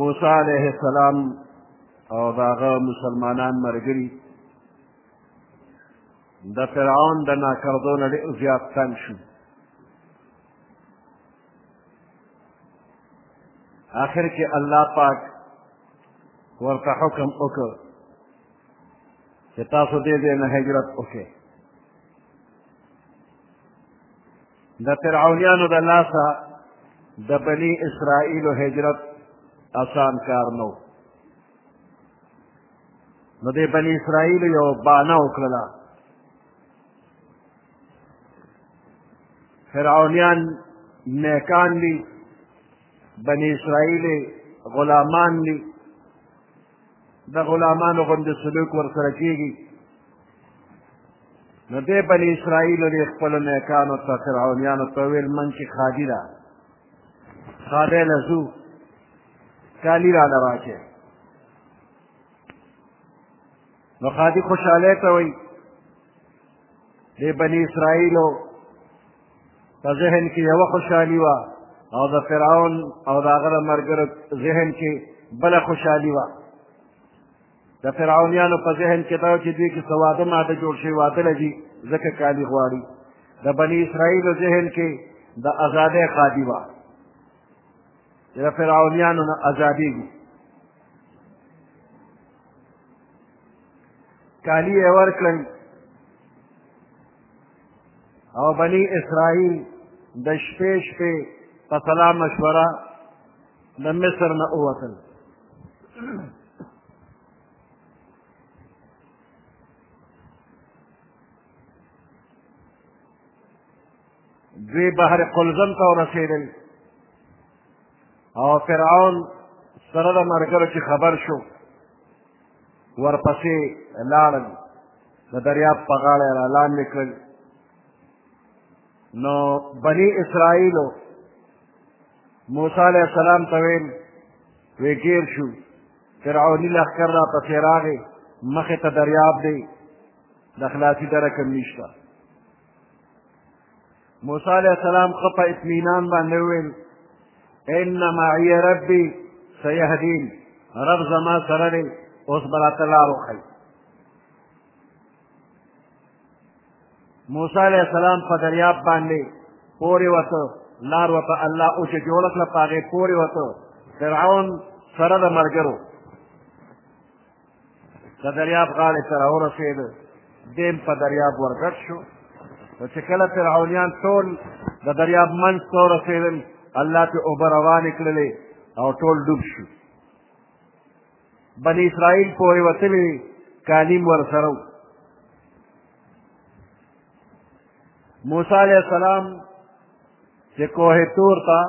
موسی علیه السلام او د هغه مسلمانان ملګري د فرعون د ناکردو نه ډېر زیات تم شو آخر کې الله پاک ورته حکم وکړ چې تاسو دې دې نه هجرت وکړئ د فرعونیانو د لاسه د بني اسرائیلو هجرت اسان کار نه و نو د بني اسرائیلو یو بانه وکړله فرعونیان نیکان دي بني اسرائیل غلامان دي د غلامانو غوندې سلوک ورسره کېږي نو دې بني اسرائیلو دې خپلو نیکانو ته فرعونیانو ته وویل من چې خادي ده خادی له ځو کالي راله راکړې نو خادي خوشحالۍ ته وایي د بني اسرائیلو په ذهن کې یوه خوشحالي وه او د فرعون او د هغه د ملګرو ذهن کې بله خوشحالي وه د فرعونیانو په ذهن کې دا چې دوی کې څه واده ماده جوړ شوي واده لري ځکه کالي غواړي د بني اسرائیلو ذهن کې د ازادۍ خادي وه د فرعونیانو نه ازادېږي کالی یې ورکړل او بني اسرائیل د شپې شپې په سلا مشوره د مصر نه ووتل دوی بحر قلزم ته ورسېدل او فرعون سره د ملګرو چې خبر شو ورپسې لاړل د دریاب په غاړه یې رالاندې کړل نو بني اسرائیلو موسی علیه السلام ته ویل وی ګیر شو فرعوني لښکر را پسې راغی مخې ته دریاب دی د خلاصي درکم نشته موسی علیه السلام ښه په اطمینان باندې وویل ان معي ربي سيهدين رب زما سره دی اوس به راته لار وښیي موسی علیه السلام په دریاب باندې پورې وته لار ورته الله او چې جوړه کړه په هغې پورې وته فرعون سره د ملګرو د دریاب غاړې ته راورسېد دیم په دریاب ورګډ شو نو چې کله فرعونیان ټول د دریاب منځ ته ورسېدل الله پې اوبه روانې کړلې او ټول ډوب شو بني اسرائیل پورې وتلي کالیم ورسره و موسی علیه السلام چې کوه تور ته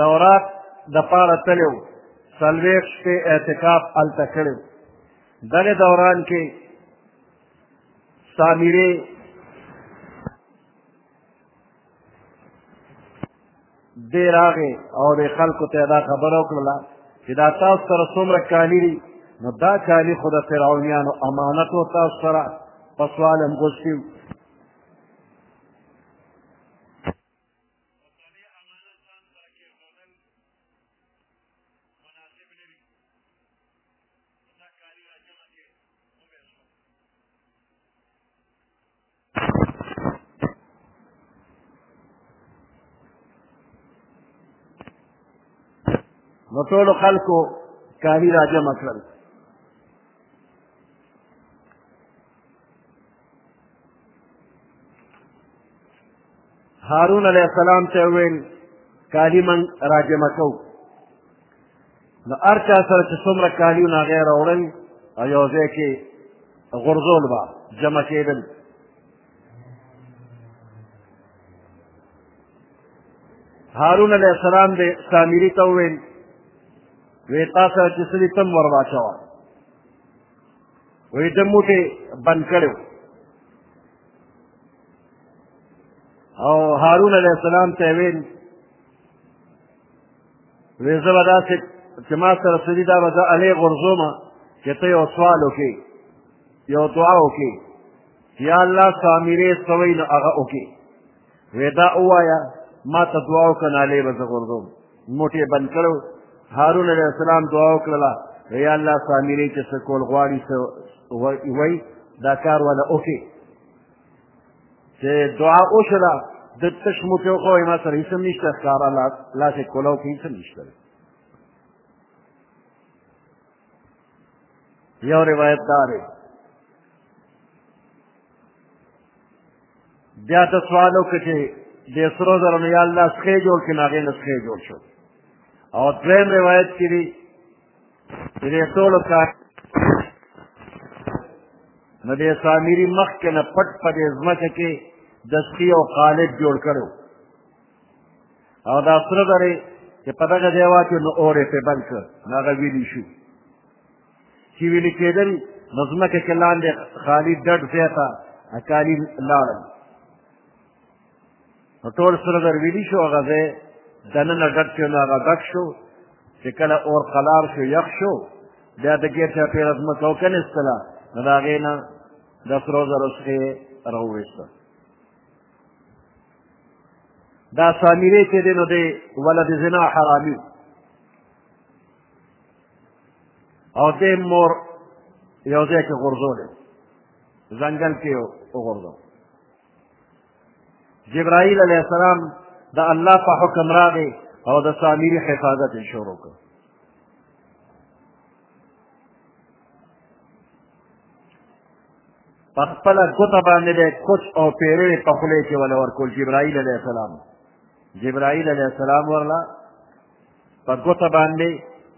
تورات د پاره تللی و څلوېښت شپې اعتکاف هلته کړی و دغه دوران کې سامیرې دی راغې او د خلکو ته دا خبره وکړله چې دا تاسو سره څومره کالي دي نو دا کالي خو د فرعونیانو امانت و تاسو سره په سوال هم غوښتي نو ټولو خلکو کالي راجمع کړل هارون علیه السلام ته وویل کالي من راجمع کو نو هر چا سره چې څومره کالي وو هغه یې راوړل او یو ځای کې غورځول به جمع کېدل هارون علیه السلام دې سامري ته وویل وی تاسو چې سړي تم ور واچوه وایي ده موټې بند کړی او هارون علیه السلام ته ویل وی زه به داسې چې ما سره څه دي دا به زه الې غورځوم چې ته یو سوال وکړې یو دعا وکړې یا الله سامیرې سوی نو هغه وکړې وې دا ووایه ما ته دعا وکړه نالې به زه غورځوم موټ یې بند کړو هارون علیه السلام دعا وکړله یا الله سامري چې څه کول غواړي څه وایي دا کار ولا وکړي چې دعا وشله د تش موټې وخوړې ما سره هېڅ هم نشته ښکاره لاس یې کولاو کې هېڅ هم نشته یو روایت دا دی بیا ته سوال وکړه چې د سرو زرو نه یا الله سخې جوړ کړي ناغې نه سخې جوړ شو او دویم روایت کې دي چې د ټولو کار نو د سامیري مخکې نه پټ په دې ځمکه کې د سخي او خالد جوړ کړو او دا سره زری چې په دغه ځای واچو نو اور یې پرې بند کړ نو هغه ویلي شو چې ویلي کېدل نو ځمکه کې لاندې خالي ډډ ځای ته اکالي لاړل نو ټول سره زر ویلي شو هغه ځای دننه ډډ شو نو هغه ډک شو چې کله اور قلار شو یخ شو بیا د ګیر چاپېره ځمکه وکنېستله نو د هغې نه د سرو زرو څخه یې راوویسته دا سامیری چې دی نو دی ولد زنا حرامي او دی مور یو ځای کې غورځولی ځنګل کې وغورځو جبرائیل علیه السلام د الله په حکم راغی او د سامیری حفاظت یې شروع کړ په خپله ګوته باندې به کوچ او پیرې په خولې کې وله ورکول جبرائیل علیه السلام جبرائیل علیه السلام ورله په ګوته باندې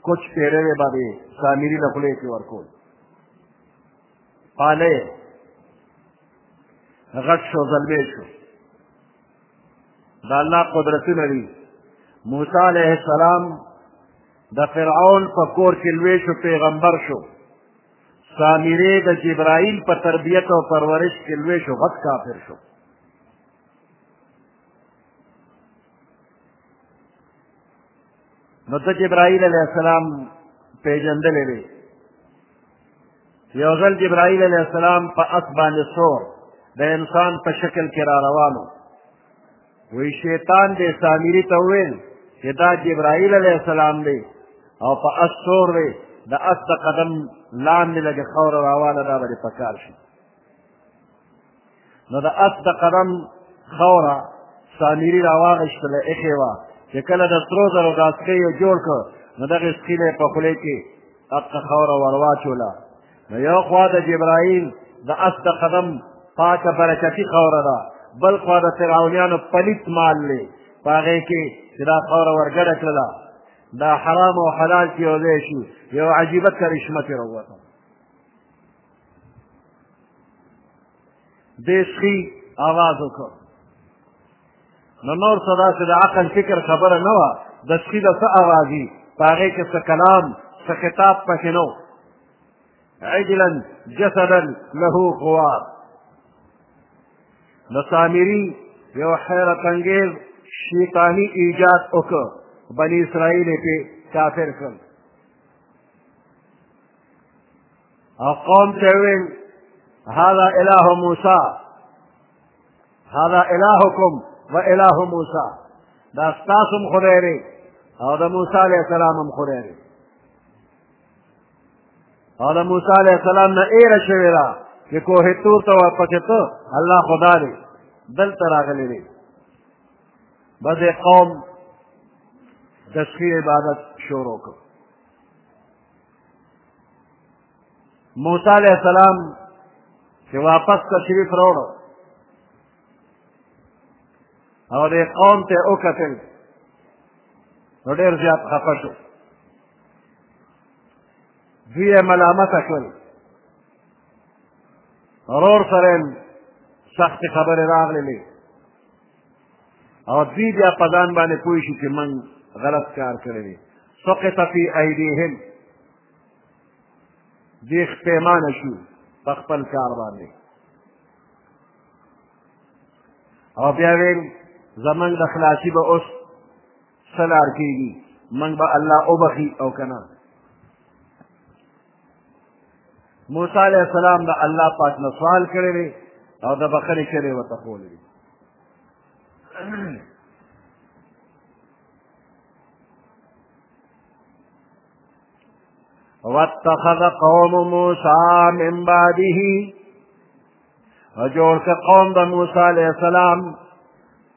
کوچ پیرې به به سامری له خولې کې ورکول پاله غټ شو زلمی شو دا الله قدرتونه دي موسی علیه السلام د فرعون په کور کې لوی شو پیغمبر شو سامری د جبرائیل په تربیت او پرورش کې لوی شو غټ کافر شو نو ته جبرائیل علیه السلام پیژندلی دی یو ځل جبرائیل علیه السلام په اس باندې سور د انسان په شکل کې را روانو وی شیطان دې سامری ته وویل چې دا جبرائیل علیه السلام دی او په اس سور دی د اس د قدم لاندې لږه خاوره راواله دا به دې پکار شي نو د اس د قدم خاوره سامری راواغېستله ایښې وه چې کله د سرو زرو دا سکی یې جوړ کړ نو دغې سکي له یې په خولې کې هغه خاوره ورواچوله نو یو خوا د جبرائیل د اس د قدم پاکه برکتي خاوره ده بل خوا د فرعونیانو پلیت مال دی په هغې کې چې دا خاوره ورګډه کړله دا حرام او حلال کې یو ځای شي یو عجیبه کرشمه ترې راووته دیشخي آواز وکړ نو نور څه داسې د عقل فکر خبره نه وه دشخي د څه آواز وي په هغې کې څه کلام څه خطاب پکې نه و عجلا جسدا له خوار نو سامري یو حیرت انګیز شیطانی ایجاد وکړ بنی اسرائیل یې پې کافر کړل او قوم ته ویل هذا اله موسی هذا الهکم و اله موسی دا ستاسو هم خدای دی او د موسی علیه السلام هم خدای دی او د موسی علیه السلام نه ایره شوې ده چې کوه تور ته ورپسې ته الله خدا دی دلته راغلی دی بس قوم تسخیر عبادت شروع کړ موسی علیه السلام چې واپس تشریف راوړو او دې قوم ته وکتل نو ډېر زیات خفه شو دوی یې ملامته کړل ورور سره سختې خبرې راغللې او دوی بیا په ځان باندې پوه شي چې من غلط کار کړی دی سقط فی ایدیهم دی پیمانه شو په خپل کار باندې او بیا ویل زمونږ د خلاصي به اوس څه لار کېږي موږ به الله وبخي او که نه موسی علیه السلام د الله پاک نه سوال کړی دی او د بخښنې چیغې یې ورته ښوولې دي واتخذ قوم موسى من بعده وجوړ که قوم د موسی علیه السلام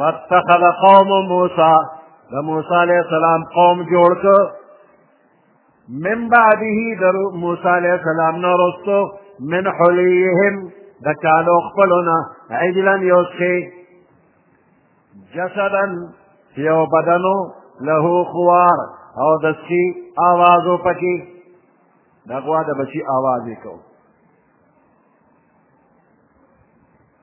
واتخذ قوم موسی د موسی علیه السلام قوم جوړ کړ من بعده در موسی علیه السلام نه رستو من حلیهم د کالو خپلونه عجلا یو شی جسدا یو بدنو له خوار او د سکی آوازو پکې د غوا د بچي آواز یې کوو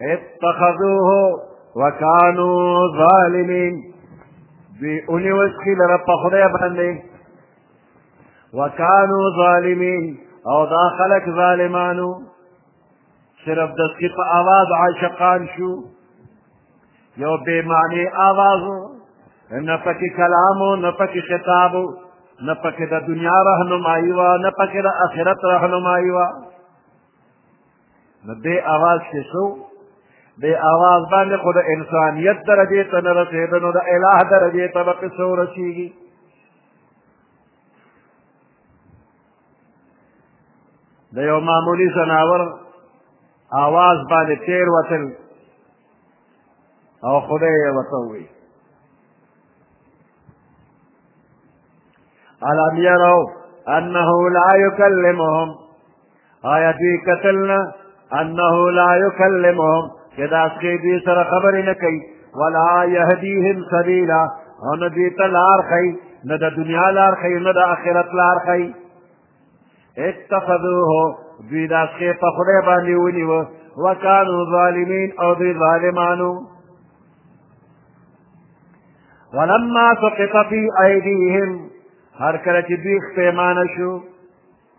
اتخذوه وکانو ظالمین دوی اونی وسخی لره په خدای باندې وکانو ظالمین او دا خلق ظالمانو صرف د سکی په آواز عاشقان شو یو بے معنی آواز نه پکې کلام نه پکې خطاب نه پکې د دنیا رهنمایي وا نه پکې د آخرت رهنمایي وا نو دې اواز کې شو دې اواز باندې خو د انسانیت درجې ته نه رسېده نو د اله درجې ته به څه ورسېږي د یو معمولي ځناور اواز باندې تیر وتل او خدای یې ورته وویل ألم يروا أنه لا يكلمهم آیا دوی کتل نه انه لا یکلمهم چې دا سخی دوی سره خبرې نه کوي ولا یهدیهم سبیلا او نه دوی ته لار ښیي نه د دنیا لار ښیي نه د آخرت لار ښیي اتخذوه دوی دا سخی په خدای باندې ونیوه وکانو ظالمین او دوی ظالمانو ولما سقط في ايديهم هر کله چې دوی پیمانه شو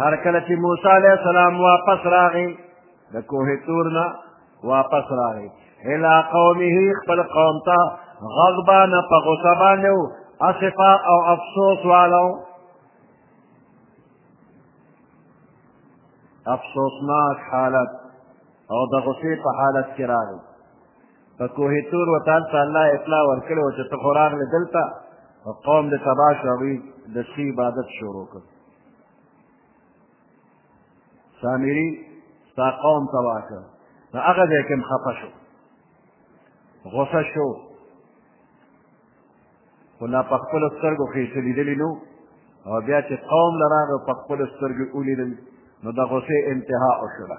هر کله چې موسی علیه السلام واپس راغی د کوه تور نه واپس راغی الی قومه خپل قوم ته غضبان په غصه باندې و اسفا او افسوس والو افسوسناک حالت او د غصې په حالت کې راغی په کوه تور و تال ته الله اطلاع ورکړې وه چې ته خو راغلې دلته او قوم دې تباه شو هغوی د شي عبادت شروع کړ سامري ستا قوم تباه کړ نو هغه ځای کې هم خفه شو غوسه شو خو لا په خپلو سترګو کې یې څه لیدلي نو او بیا چې قوم له راغی په خپلو سترګو ولیدل نو د غوسې انتها وشوله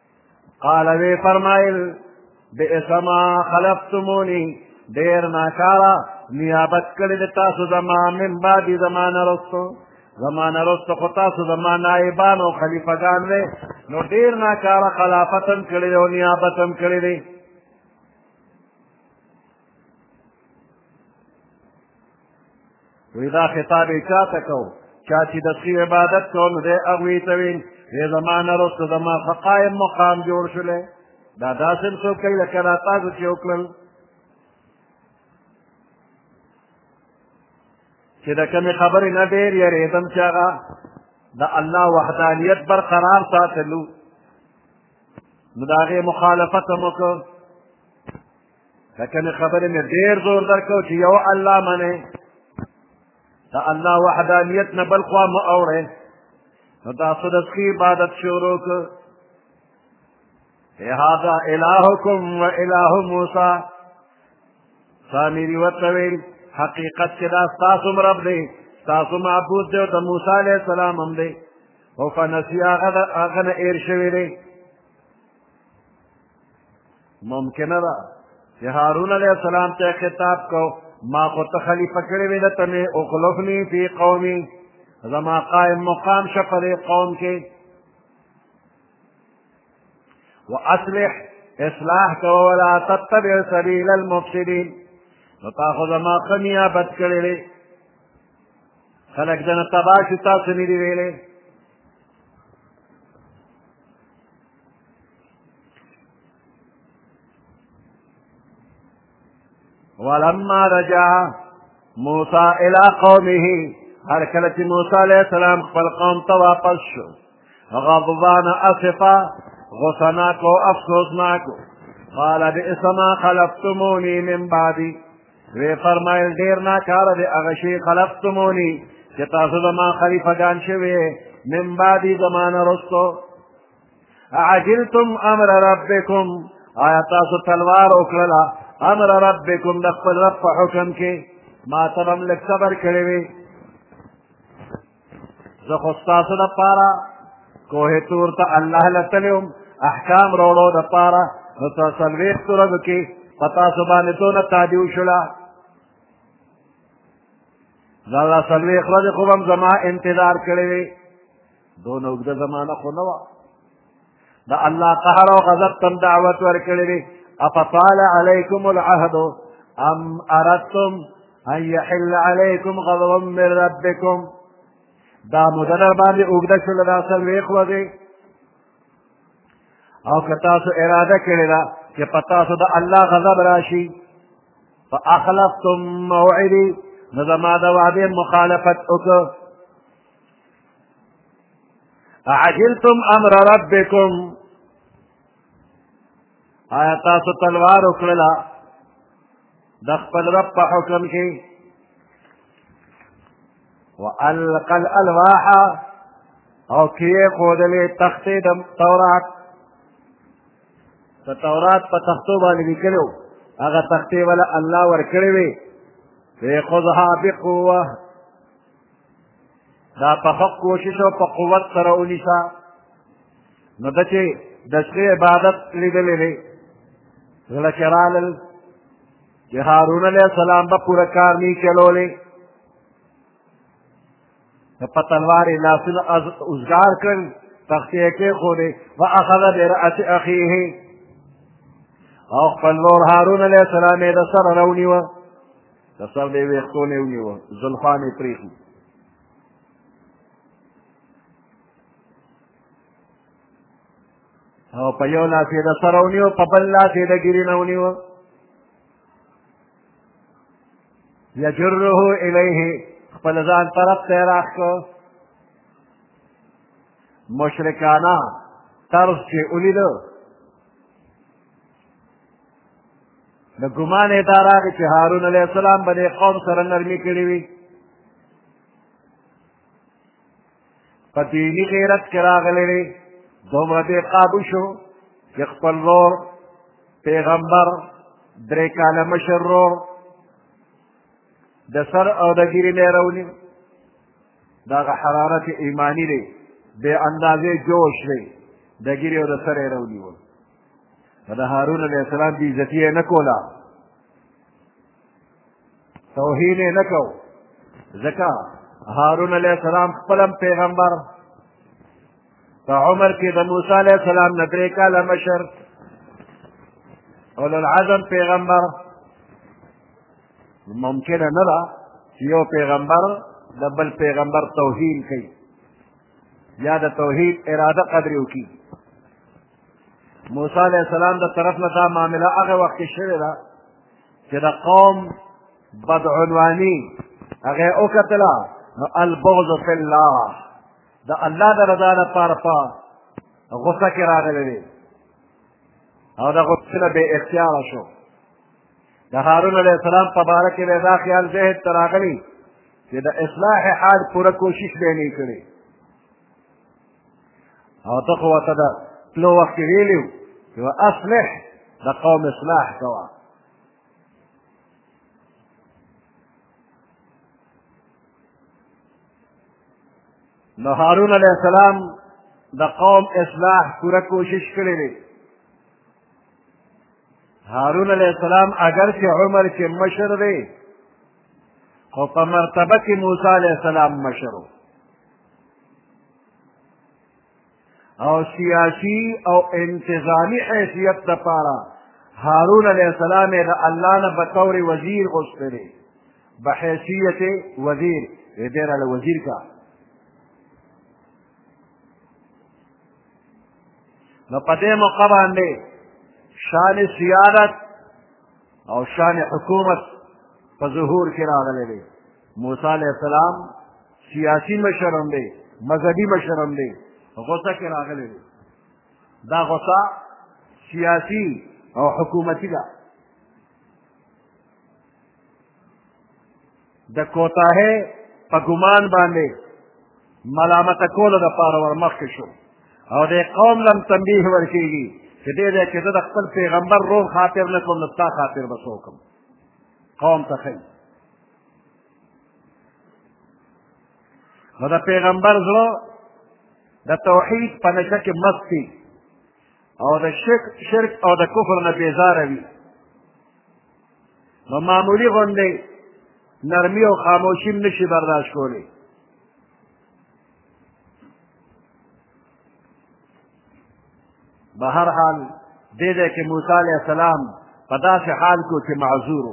قال وی فرمایل بئسما خلفتمونی ډیر ناکاره نیابت کړی د تاسو زما من بعد زمانه رستو زمانه رستو خو تاسو زما نایبان او خلیفګان دی نو ډیر ناکاره خلافتم کړی او نیابتم کړی دی وی دا خطاب یې چا ته کو چا چې د سوی عبادت کو نو دی هغوی ته ویل دی زما نه وروسته زما ښه قایم مقام جوړ شولی دا داسې هم څوک کوي لکه دا تاسو چې وکړل چې د کمې خبرې نه ډېر یېرېدم چې هغه د الله وحدانیت برقرار ساتلو نو د هغې مخالفت هم وکړ د کومې خبرې مې ډېر زور درکړو چې یو الله منې د الله وحدانیت نه بل خوا مه اوړې نو تاسو د سخي عبادت شروع کړ هذا الهکم و اله موسی سامری ورته ویل حقیقت کې دا ستاسو رب دی ستاسو معبود دی او د موسی علیه السلام هم دی او فنسي هغه نه ایر شوی دی ممکنه ده چې هارون علیه السلام ته خطاب کو ما خو ته خلیفه کړی وې ده ته مې اخلفني فی قومي زما قائم مقام شه په دې قوم کې واصلح اصلاح کوه ولا تتبع سبیل المفسدین نو تا خو زما ښه نیابت کړی دی خلک دنه تباه شي تاسو نه دي ویلی ولما رجع موسی الى قومه هر کله چې موسی علیه السلام خپل قوم ته واپس شو غضبان اسفا غصناک او افسوسناک قال بئس ما خلفتموني من بعدي وی فرمایل ډیر ناکاره دی هغه شی خلفتموني چې تاسو زما خلیفګان شوي من بعدي زمانه رستو عجلتم امر ربکم آیا تاسو تلوار وکړله امر ربکم د خپل رب په حکم کې ما ته به هم لږ صبر کړی وي زه خو ستاسو دپاره کوه تور ته الله له تللی وم احکام راوړو دپاره نو څه څلوېښتو ورځو کې په تاسو باندې دونه تادي وشوله دا الله څلوېښت ورځې خو به هم زما انتظار کړی وي دونه اوږده زمانه خو نه وه د الله قهر او غضب تم دعوت ورکړی دی افطال علیکم العهد ام اردتم ان یحل علیکم غضب من ربکم دا موده در باندې اوږده شوله دا څلوېښت ورځې او که تاسو اراده کړې ده چې په تاسو د الله غضب راشي فاخلفتم موعدي نو زما د وعدې مخالفت وکړه عجلتم امر ربکم آیا تاسو تلوار وکړله د خپل رب په حکم کې والقى الالواح او کیه خودلې تختې د تورات د تورات په تختو باندې لیکلو هغه تختې ولا الله ورکړې وي خذها بقوه دا په حق کوشش او په قوت سره ونیسه نو ده چې د شپې عبادت لیدلی دی زړه چې رالل چې هارون علیه السلام به پوره کار نه چلولی نو په تلوار یې لاسونه اوزګار کړل تختې یې کېښودې واخذ برأس اخیه او خپل ورور هارون علیه السلام یې د سره راونیوه د سر دی ویښتو نه ونیوه زلفا مې پرېښي او په یو لاس یې د سر ونیو په بل لاس یې د ګیري نه ونیوه یجره الیه خپل ځان طرف ته یې راښکو مشرکانه طرز چې ولیده د ګمان یې دا راغی چې هارون علیه السلام به د قوم سره نرمي کړې وي په دیني غیرت کې راغلی دی دومره بې قابو شو چې خپل رور پیغمبر درې کاله مشر رور د سر او د ګیرې نه راونی دغه حرارت ایمانی دی بې اندازې جوش دی د ګیرې او د سر یې راونیول نو د هارون علیه السلام بې عزتي یې نه کوله توهین یې نه کو ځکه هارون علیه السلام خپل هم پیغمبر په عمر کې د موسی علیه السلام نه درې کاله مشر اولو العزم پیغمبر ممکنه نه ده چې یو پیغمبر د بل پیغمبر توهین کوي یا د توحید اراده قدر وکړي موسی علیه السلام د طرف نه دا معامله هغه وخت کې شوې ده چې د قوم بدعنواني هغه وکتله نو البغض فی الله د الله د رضا لپاره په غصه کې راغلی دی او د غصې نه بې اختیاره شو د هارون علیه السلام په باره کې به دا خیال ذهن ته راغلی چې د اصلاح حال پوره کوشش به نه کړي او ته خو ورته د تلو وخت کې ویلي وو چې واصلح د قوم اصلاح کوه نو هارون علیه السلام د قوم اصلاح پوره کوشش کړی دی هارون علیه السلام اگر چې عمر کې مشر دی خو په مرتبه کې موسی علیه السلام مشر و او سیاسی او انتظامی حیثیت د پاره هارون علیه السلام یې د الله نه په طور وزیر غوښتی دی به حیثیت وزیر یې دی راله وزیر کا نو په دې موقع باندې شان سیادت او شان حکومت په ظهور کې راغلی دی موسی علیه السلام سیاسي مشر هم دی مذهبي مشر هم دی غوسه کې راغلی دی دا غوسه سیاسي او حکومتي ده د کوتاهۍ په ګمان باندې ملامته کولو دپاره ورمخکې شو او دې قوم لم تنبیه ورکېږي چې دې ځای کې زه د خپل پیغمبر روغ خاطر نه کوم نو ستا خاطر به څه وکړم قوم ته ښیي نو د پیغمبر زړه د توحید په نشه کې مست وي او د شرک شرک او د کفر نه بیزاره وي نو معمولي غوندې نرمي او خاموشي هم نشي برداشت کولی به هر حال دې ځای کې موسی علیه السلام په داسې حال کو چې معذور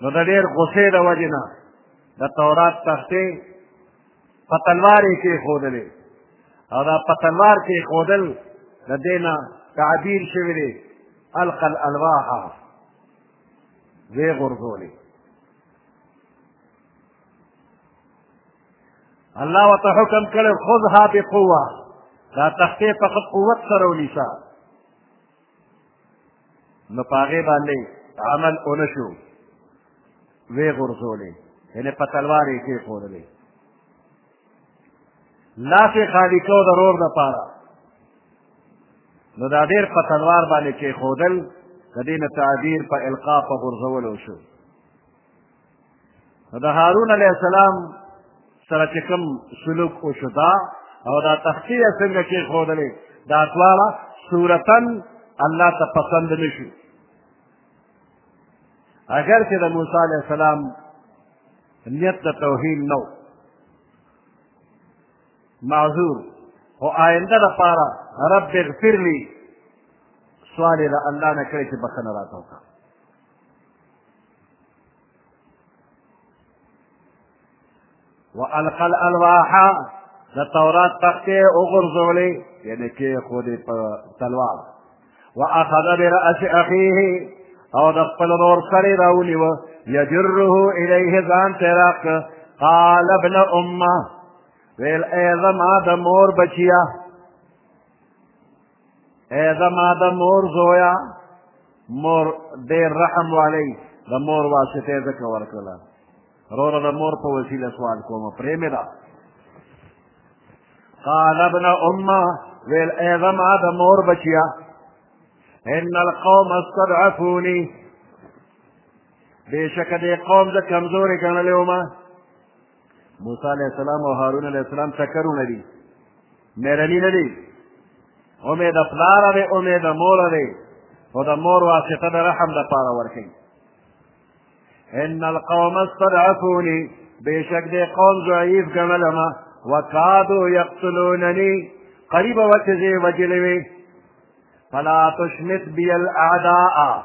نو د ډېر غصې د وجې نه د تورات تختې په تلوار یې کېښودلې او دا په تلوار کېښودل د دې نه تعبیر شوی دی القى الالواح وی غرزولی الله وته حکم کړو خذها بقوه دا تخته په قوت سره ونیسه نو په هغې باندې عمل ونه شو ویې غورځولې یعنې په تلوار یې کېښودلې لاس یې خالي کو د رور دپاره نو دا ډېر په تلوار باندې کېښودل د دې نه تعبیر په القا په غورځولو شو د هارون علیه السلام سره چې کوم سلوک وشو دا او دا تختی یې څنګه کېښودلې دا دواړه صورتا الله ته پسند نه شو اگر چې د موسی علیه السلام نیت د توحید نه و معذور خو آینده لپاره رب اغفر لي سوال یې د الله نه کړی چې بخښنه راته وکړه والقى الالواح د تورات تختې وغورځولې یعنې کېښودې په تلوار واخذ برأس اخیه او د خپل ورور سره یې راونیوه یجره الیه ځان ته راک قال ابن امه ویل ای زما د مور بچیه ای زما د مور زویا مور ډېر رحم والی د مور واسطه یې ځکه ورکړله وروره د مور په وسیله سوال کوم پرې مې ده قال ابن امه ویل ای زما د مور بچیا ان القوم استضعفوني بېشکه دې قوم زه کمزورې ګڼلی ومه موسی علیه السلام او هارون علیه السلام ټکرونه دي مېرني نه دي امید د پلاره دی امید د موره دی خو د مور واسطه د رحم دپاره ورکوي ان القوم استضعفوني بېشک دې قوم ضعیف ګڼلمه وکادو یقتلونني قریبه وه چې زه یې وژلې وې فلا تشمت بي الاعداء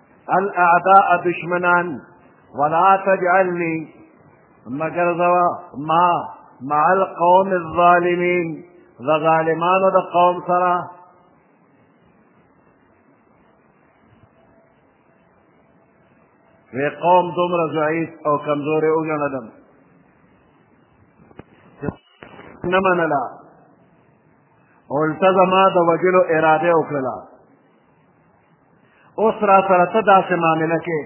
الاعداء دشمنان ولا تجعلني مگر زوا ما مع القوم الظالمين ذا ظالمان ذا قوم سرا وی قوم دومره ضعیف او کمزورې وګڼلم نه منله الټه زما د وجلو اراده وکړله اوس را سره ته داسې معامله کې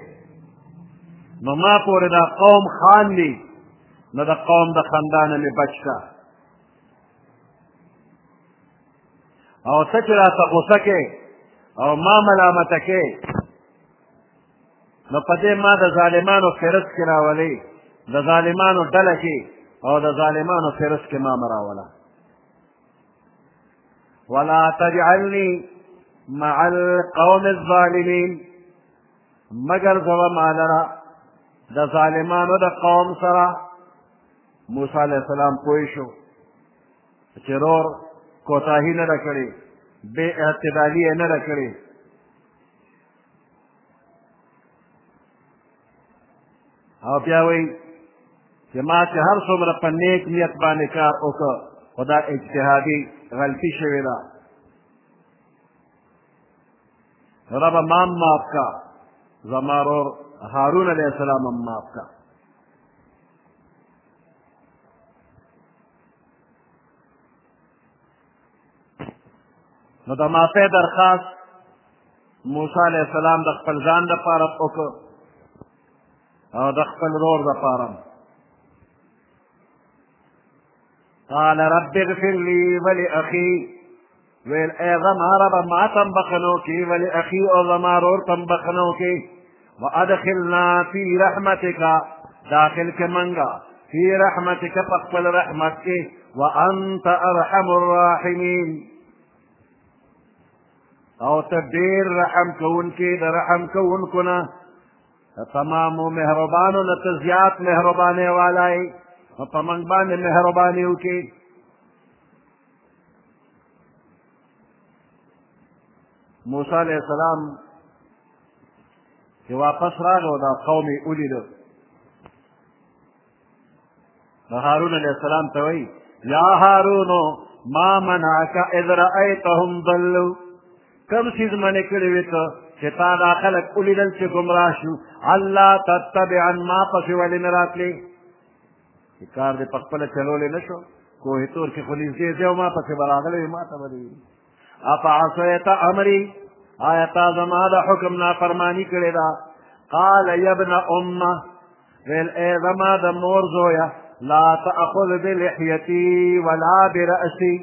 نو ما پورې دا قوم خاندي نو د قوم د خندا نه مې بچ کړه او څه چې راته غوسه کې او ما ملامته کې نو په دې ما د ظالمانو فرس کې راولي د ظالمانو ډله کې او د ظالمانو فرس کې ما مراوله ولا تجعلني مع القوم الظالمين مگر زوا مالرا د ظالمانو د قوم سره موسی علیه السلام پوه شو چې رور کوتاهي نه ده کړې بې اعتدالي یې نه ده کړې او بیا وایي چې ما چې هر څومره په نیک نیت باندې کار وکړ خو دا اجتهادي غلطي شوې ده ربه ما هم معاف کا زما ورور هارون علیه السلام هم معاف کا نو د معافی درخواست موسی علیه السلام د خپل ځان دپاره وکړ او د خپل ورور دپاره قال رب اغفر لي ولأخي ویل ای زما ربه ما تم بخنو کی ولی اخی او زما رور تم بخنو کی وادخلنا فی رحمتک داخل کې منګه فی رحمتک په خپل رحمت کې وانت ارحم الراحمین او ته ډیر رحم کوونکی د رحم کوونکو نه تمامو مهربانو نه ته زیات مهربانې والا یې نو په موږ باندې مهرباني وکړي موسی علیه السلام چې واپس راغی او دا قوم یې ولیده نو هارون علیه السلام ته وایي یا هارونو ما منعک اذ رأیتهم ضلوا کوم څیز منې کړی وې ته چې تا دا خلک ولیدل چې ګمراه شو الله تتبعا ما پسې ولې نه راتلې چې کار دې په خپله چلولی نه شو کوه تور کې خو نږدې ځای او ما پسې به راغلی ما ته به افعصیت امری آیا تا زما د حکم نافرمانی کړې ده قال یا ابن امه ویل ای زما د مور زویه لا تأخذ بلحیتی ولا برأسی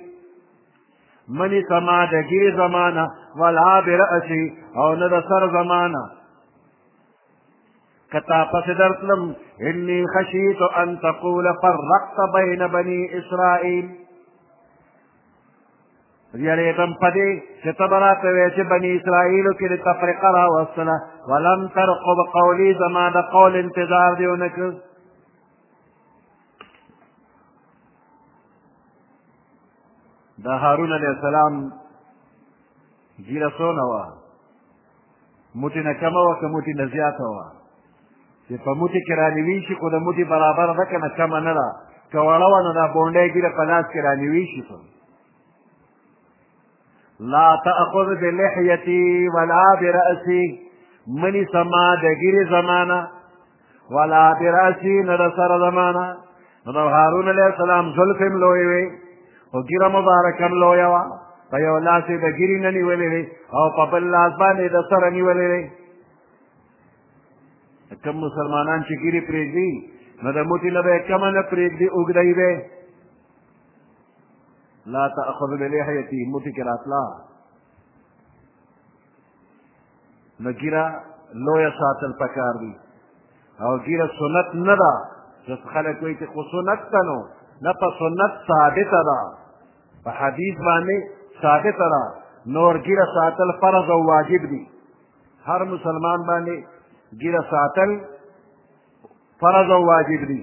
منی سما د ګی زمانه ولا برأسی او نه د سر زمانه کتا پس درتلم انی خشیت ان تقول فرقت بین بنی اسرائیل یریدم په دې چې ته به راته وایې چې بني اسرائیلو کې دې تفرقه راوستله ولم ترقب قولي زما د قول انتظار دې ونه کړ د هارون علیه السلام ږیره څونه وه موټي نه کمه وه که موټي نه زیاته وه چې په موټي کې رانیوي شي خو د موټي برابر ده که نه کمه نه ده که وړه وه نو دا بونډی ګیره په لاس کې رانیوي شي خو لا تأخذ بلحیتی ولا برأسی منی سما د ګیرې زمانه ولا براسی نه د سره زمانه نو د هارون علیه السلام زلفې هم لویې وې خو ږیره مبارکه هم لویه وه په یو لاس یې د ږیرې نه نیولې وې او په بل لاس باندې د سره نیولې وې کم مسلمانان چې ږیرې پرېږدي نو د موټي نه به یې کمه نه پرېږدي اوږده یې به لا تأخذ بلحیتي موټي کې راتله نو ګیره لویه ساتل پکار دي او ګیره سنت نه ده چې خلک وایي چې خو سنت ده نو نه په سنت ثابته ده په حدیث باندې ثابته ده نور ګیره ساتل فرض او واجب دي هر مسلمان باندې ګیره ساتل فرض او واجب دي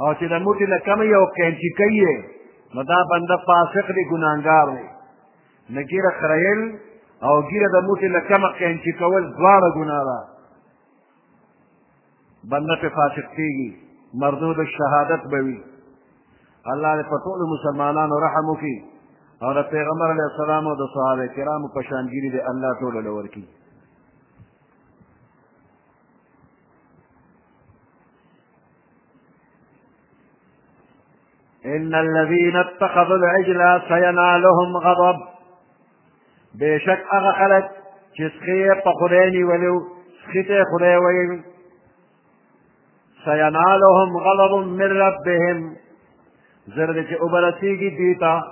او چې د موټي نه کم یو کینچي کوي نو دا بنده فاسق دی ګناهګار دی نه ګیره خریل او ګیره د موټې له کمه قینچي کول دواړه ګناه ده بنده پې فاسق کېږي مردود الشهادت به وي الله دې په ټولو مسلمانانو رحم وکړي او د پیغمبر علیه السلام او د صحابه کرامو په شانګیري دې الله ټولو له ورکړي ان الذين اتخذوا العجل سينالهم غضب بشک هغه خلک چې سخی په خدای نیولو سخی ته خدای ویل سينالهم غضب من ربهم زر دې چې وبرسیږي دوی ته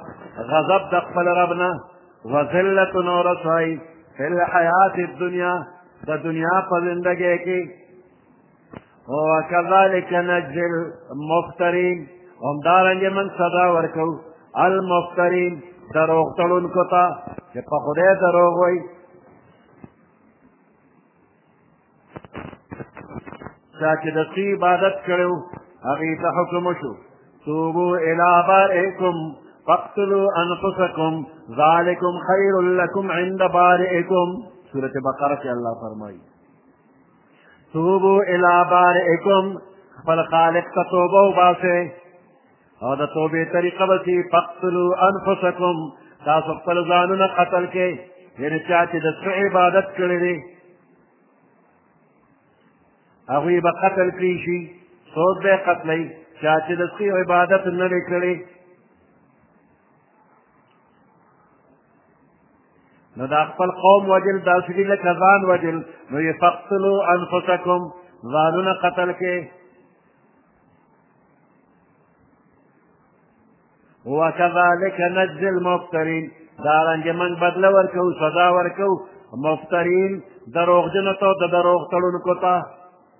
غضب د خپل رب نه وذلت او رسوایي فی الحیات الدنیا د دنیا په زندګۍ کې وکذالک نجزی المفترین همدارنګې من سزا ورکو المفترین دروغ تړونکو ته چې په خدای دروغ وایي چا چې د څه عبادت کړو هغې ته حکم وشو توبو الی بارئکم فاقتلوا انفسکم ذالکم خیر لکم عند بارئکم سورة بقرة الله فرمائي توبو الی بارئکم خپل خالق ته توبه وباسئ او د توبې طریقه به چې فقتلو انفسکم تاسو خپل ځانونه قتل کړئ یعنې چا چې د څه عبادت کړی دی هغوی به قتل کړی شي څوک به یې قتلوي چا چې د څه عبادت نه دی کړی نو دا خپل قوم وجل داسې دي لکه ځان وجل نو یې فقتلو انفسکم ځانونه قتل کې وکذلک نجزي المفترین دارنګې موږ بدله ورکوو سزا ورکوو مفترین دروغجنو ته د دروغ تړونکو ته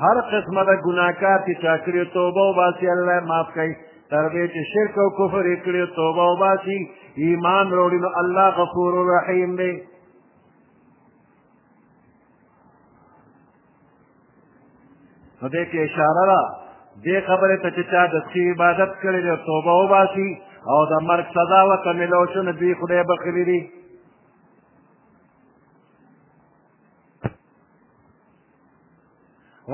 هر قسمه د ګناکار چې چا کړي توبه وباسي الله یې معاف کوي تر دې چې شرک او کفر یې کړي توبه وباسي ایمان راوړي نو الله غفور رحیم دی نو دې کې اشاره ده دې خبرې ته چې چا د ښې عبادت کړی دی توبه وباسي او د مرګ سزا ورته میلاو شو نو دوی خدای بخښلي دي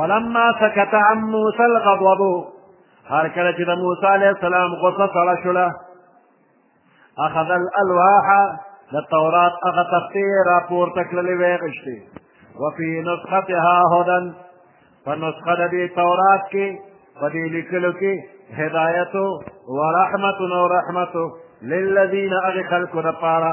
ولما سکت عن موسی الغضب هر کله چې د موسی علیه السلام غصه سړه شوله اخذ الالواح د تورات هغه تختې راپورته کړلې وې غشتې وفي نسختها هدن په نسخه د دې تورات کې په دې لیکلو کې هدایت و رحمت و رحمت للذین هغه خلکو لپاره